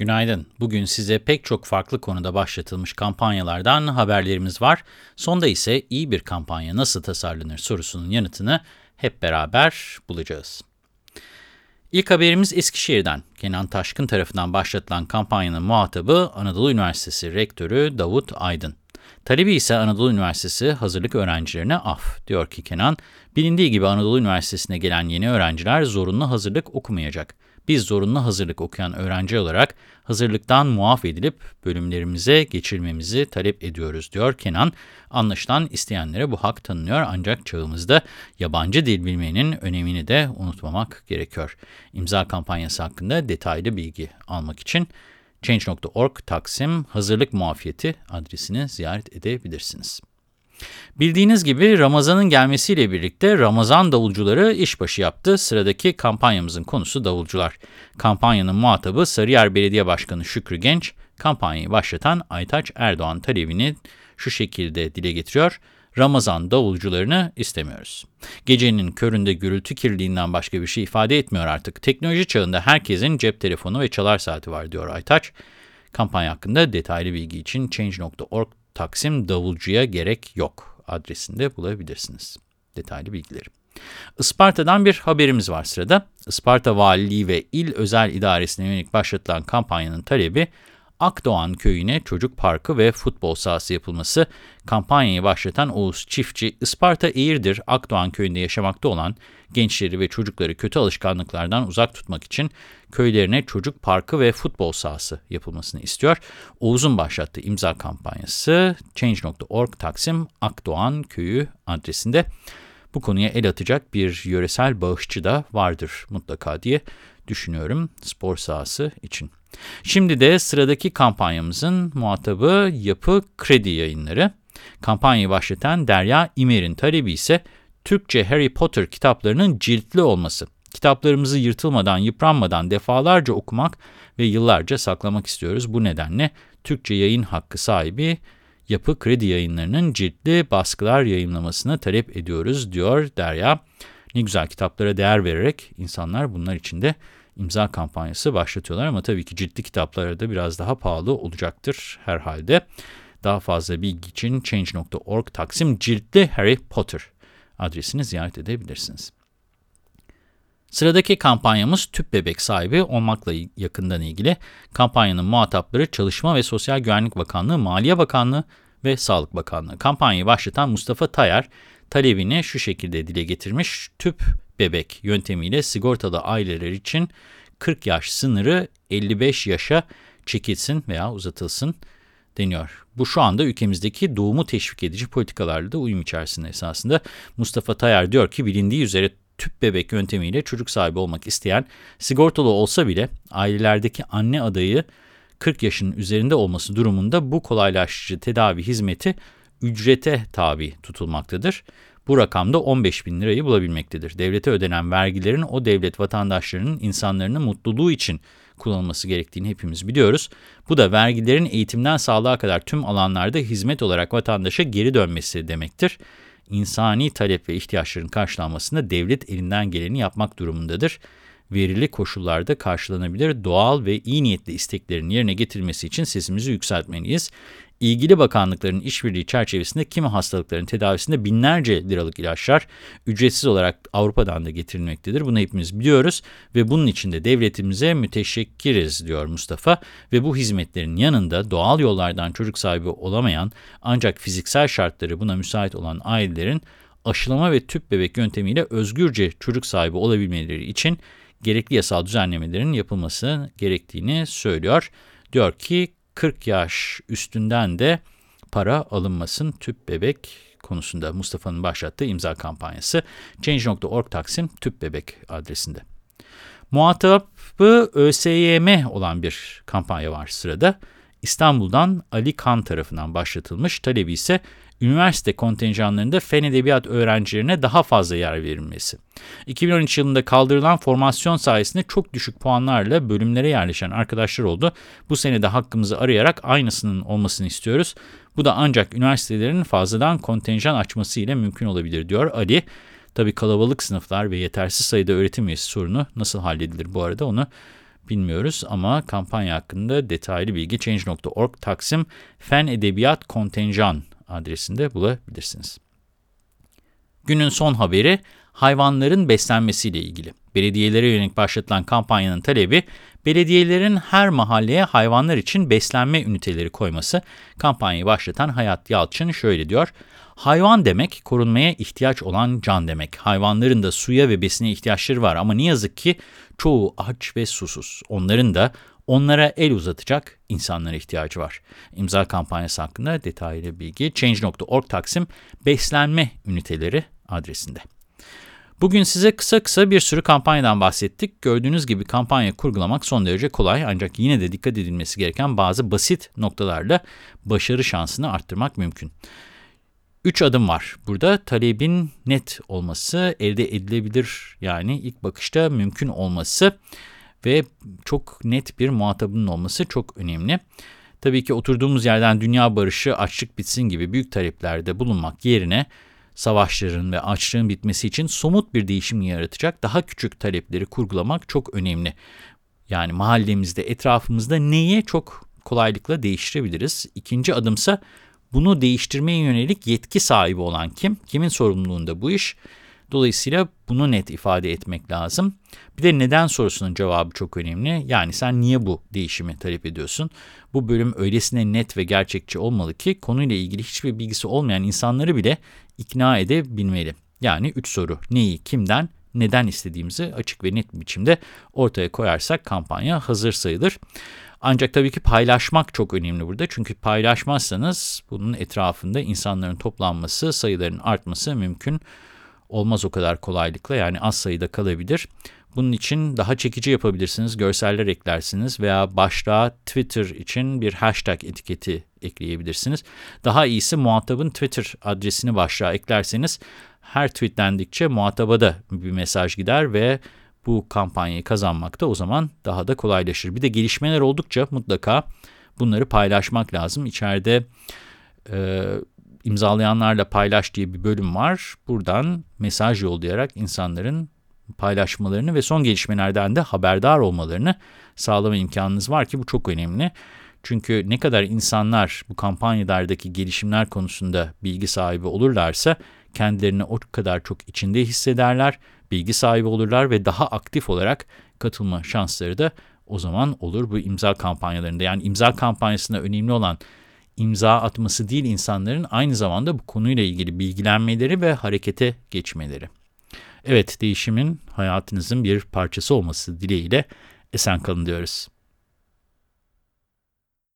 Günaydın. Bugün size pek çok farklı konuda başlatılmış kampanyalardan haberlerimiz var. Sonda ise iyi bir kampanya nasıl tasarlanır sorusunun yanıtını hep beraber bulacağız. İlk haberimiz Eskişehir'den. Kenan Taşkın tarafından başlatılan kampanyanın muhatabı Anadolu Üniversitesi Rektörü Davut Aydın. Talebi ise Anadolu Üniversitesi hazırlık öğrencilerine af, diyor ki Kenan. Bilindiği gibi Anadolu Üniversitesi'ne gelen yeni öğrenciler zorunlu hazırlık okumayacak. Biz zorunlu hazırlık okuyan öğrenci olarak hazırlıktan muaf edilip bölümlerimize geçirmemizi talep ediyoruz, diyor Kenan. Anlaşılan isteyenlere bu hak tanınıyor ancak çağımızda yabancı dil bilmenin önemini de unutmamak gerekiyor. İmza kampanyası hakkında detaylı bilgi almak için Change.org Taksim Hazırlık Muafiyeti adresini ziyaret edebilirsiniz. Bildiğiniz gibi Ramazan'ın gelmesiyle birlikte Ramazan davulcuları işbaşı yaptı. Sıradaki kampanyamızın konusu davulcular. Kampanyanın muhatabı Sarıyer Belediye Başkanı Şükrü Genç, kampanyayı başlatan Aytaç Erdoğan talebini şu şekilde dile getiriyor. Ramazan davulcularını istemiyoruz. Gecenin köründe gürültü kirliliğinden başka bir şey ifade etmiyor artık. Teknoloji çağında herkesin cep telefonu ve çalar saati var diyor Aytaç. Kampanya hakkında detaylı bilgi için Change.org Taksim davulcuya gerek yok adresinde bulabilirsiniz. Detaylı bilgileri. Isparta'dan bir haberimiz var sırada. Isparta Valiliği ve İl Özel İdaresi'ne yönelik başlatılan kampanyanın talebi Akdoğan köyüne çocuk parkı ve futbol sahası yapılması kampanyayı başlatan Oğuz Çiftçi, Isparta Eğirdir Akdoğan köyünde yaşamakta olan gençleri ve çocukları kötü alışkanlıklardan uzak tutmak için köylerine çocuk parkı ve futbol sahası yapılmasını istiyor. Oğuz'un başlattığı imza kampanyası Change.org Taksim Akdoğan Köyü adresinde. Bu konuya el atacak bir yöresel bağışçı da vardır mutlaka diye düşünüyorum spor sahası için. Şimdi de sıradaki kampanyamızın muhatabı Yapı Kredi Yayınları. Kampanyayı başlatan Derya İmer'in talebi ise Türkçe Harry Potter kitaplarının ciltli olması. Kitaplarımızı yırtılmadan, yıpranmadan defalarca okumak ve yıllarca saklamak istiyoruz. Bu nedenle Türkçe yayın hakkı sahibi Yapı Kredi Yayınları'nın ciltli baskılar yayınlamasını talep ediyoruz, diyor Derya. Ne güzel kitaplara değer vererek insanlar bunlar için de imza kampanyası başlatıyorlar ama tabii ki ciltli kitaplara da biraz daha pahalı olacaktır herhalde. Daha fazla bilgi için Change.org Taksim Ciltli Harry Potter adresini ziyaret edebilirsiniz. Sıradaki kampanyamız tüp bebek sahibi olmakla yakından ilgili. Kampanyanın muhatapları Çalışma ve Sosyal Güvenlik Bakanlığı, Maliye Bakanlığı ve Sağlık Bakanlığı. Kampanyayı başlatan Mustafa Tayar talebini şu şekilde dile getirmiş. Tüp bebek yöntemiyle sigortalı aileler için 40 yaş sınırı 55 yaşa çekilsin veya uzatılsın deniyor. Bu şu anda ülkemizdeki doğumu teşvik edici politikalarla da uyum içerisinde esasında. Mustafa Tayar diyor ki bilindiği üzere tüp bebek yöntemiyle çocuk sahibi olmak isteyen sigortalı olsa bile ailelerdeki anne adayı 40 yaşın üzerinde olması durumunda bu kolaylaştırıcı tedavi hizmeti ücrete tabi tutulmaktadır. Bu rakamda 15 bin lirayı bulabilmektedir. Devlete ödenen vergilerin o devlet vatandaşlarının insanların mutluluğu için kullanılması gerektiğini hepimiz biliyoruz. Bu da vergilerin eğitimden sağlığa kadar tüm alanlarda hizmet olarak vatandaşa geri dönmesi demektir. İnsani talep ve ihtiyaçların karşılanmasında devlet elinden geleni yapmak durumundadır. Verili koşullarda karşılanabilir doğal ve iyi niyetli isteklerin yerine getirilmesi için sesimizi yükseltmeliyiz ilgili bakanlıkların işbirliği çerçevesinde kimi hastalıkların tedavisinde binlerce liralık ilaçlar ücretsiz olarak Avrupa'dan da getirilmektedir. Bunu hepimiz biliyoruz ve bunun için de devletimize müteşekkiriz diyor Mustafa ve bu hizmetlerin yanında doğal yollardan çocuk sahibi olamayan ancak fiziksel şartları buna müsait olan ailelerin aşılama ve tüp bebek yöntemiyle özgürce çocuk sahibi olabilmeleri için gerekli yasal düzenlemelerin yapılması gerektiğini söylüyor. Diyor ki 40 yaş üstünden de para alınmasın tüp bebek konusunda Mustafa'nın başlattığı imza kampanyası Change.org Taksim tüp bebek adresinde. Muhatabı ÖSYM olan bir kampanya var sırada. İstanbul'dan Ali Kan tarafından başlatılmış. Talebi ise üniversite kontenjanlarında fen edebiyat öğrencilerine daha fazla yer verilmesi. 2013 yılında kaldırılan formasyon sayesinde çok düşük puanlarla bölümlere yerleşen arkadaşlar oldu. Bu sene de hakkımızı arayarak aynısının olmasını istiyoruz. Bu da ancak üniversitelerin fazladan kontenjan açması ile mümkün olabilir diyor Ali. Tabii kalabalık sınıflar ve yetersiz sayıda öğretim üyesi sorunu nasıl halledilir bu arada onu bilmiyoruz ama kampanya hakkında detaylı bilgi Change.org Taksim Fen Edebiyat Kontenjan adresinde bulabilirsiniz. Günün son haberi hayvanların beslenmesiyle ilgili. Belediyelere yönelik başlatılan kampanyanın talebi, belediyelerin her mahalleye hayvanlar için beslenme üniteleri koyması. Kampanyayı başlatan Hayat Yalçın şöyle diyor. Hayvan demek, korunmaya ihtiyaç olan can demek. Hayvanların da suya ve besine ihtiyaçları var ama ne yazık ki çoğu aç ve susuz. Onların da onlara el uzatacak insanlara ihtiyacı var. İmza kampanyası hakkında detaylı bilgi Change.org Taksim Beslenme Üniteleri adresinde. Bugün size kısa kısa bir sürü kampanyadan bahsettik. Gördüğünüz gibi kampanya kurgulamak son derece kolay ancak yine de dikkat edilmesi gereken bazı basit noktalarla başarı şansını arttırmak mümkün. Üç adım var. Burada talebin net olması, elde edilebilir yani ilk bakışta mümkün olması ve çok net bir muhatabının olması çok önemli. Tabii ki oturduğumuz yerden dünya barışı, açlık bitsin gibi büyük taleplerde bulunmak yerine savaşların ve açlığın bitmesi için somut bir değişim yaratacak daha küçük talepleri kurgulamak çok önemli. Yani mahallemizde, etrafımızda neye çok kolaylıkla değiştirebiliriz? İkinci adımsa bunu değiştirmeye yönelik yetki sahibi olan kim? Kimin sorumluluğunda bu iş? Dolayısıyla bunu net ifade etmek lazım. Bir de neden sorusunun cevabı çok önemli. Yani sen niye bu değişimi talep ediyorsun? Bu bölüm öylesine net ve gerçekçi olmalı ki konuyla ilgili hiçbir bilgisi olmayan insanları bile ikna edebilmeli. Yani üç soru. Neyi, kimden, neden istediğimizi açık ve net bir biçimde ortaya koyarsak kampanya hazır sayılır. Ancak tabii ki paylaşmak çok önemli burada. Çünkü paylaşmazsanız bunun etrafında insanların toplanması, sayıların artması mümkün olmaz o kadar kolaylıkla. Yani az sayıda kalabilir. Bunun için daha çekici yapabilirsiniz, görseller eklersiniz veya başlığa Twitter için bir hashtag etiketi ekleyebilirsiniz. Daha iyisi muhatabın Twitter adresini başlığa eklerseniz her tweetlendikçe muhataba da bir mesaj gider ve bu kampanyayı kazanmak da o zaman daha da kolaylaşır. Bir de gelişmeler oldukça mutlaka bunları paylaşmak lazım. İçeride e, imzalayanlarla paylaş diye bir bölüm var. Buradan mesaj yollayarak insanların paylaşmalarını ve son gelişmelerden de haberdar olmalarını sağlama imkanınız var ki bu çok önemli. Çünkü ne kadar insanlar bu kampanyalardaki gelişimler konusunda bilgi sahibi olurlarsa kendilerini o kadar çok içinde hissederler, bilgi sahibi olurlar ve daha aktif olarak katılma şansları da o zaman olur bu imza kampanyalarında. Yani imza kampanyasında önemli olan imza atması değil insanların aynı zamanda bu konuyla ilgili bilgilenmeleri ve harekete geçmeleri. Evet, değişimin hayatınızın bir parçası olması dileğiyle esen kalın diyoruz.